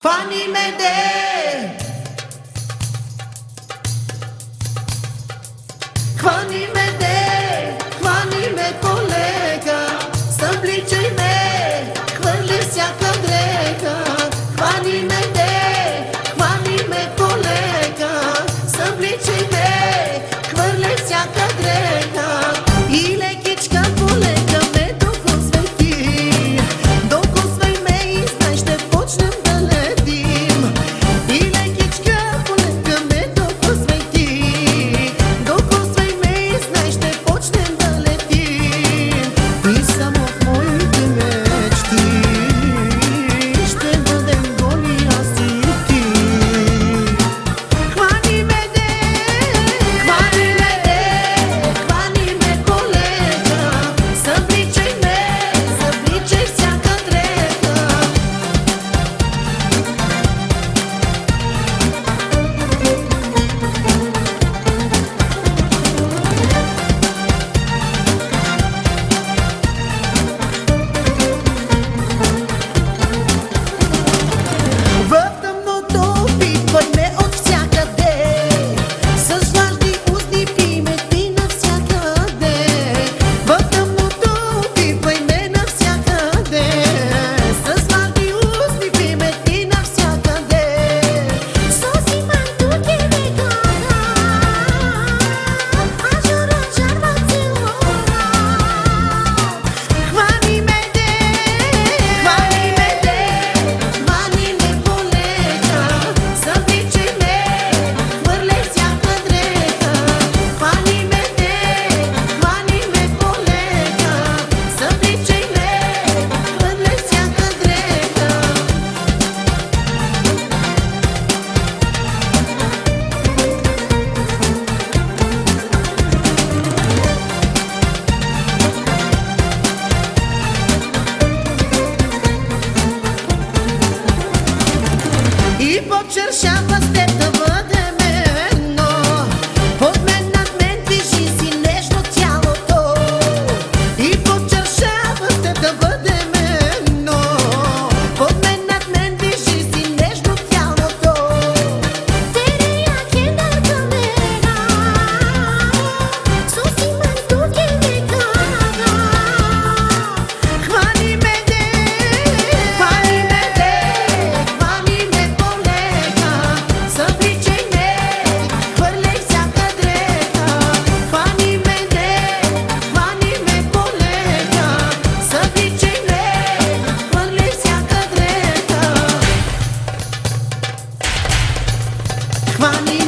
Pani mede Chwani me cerșeam Money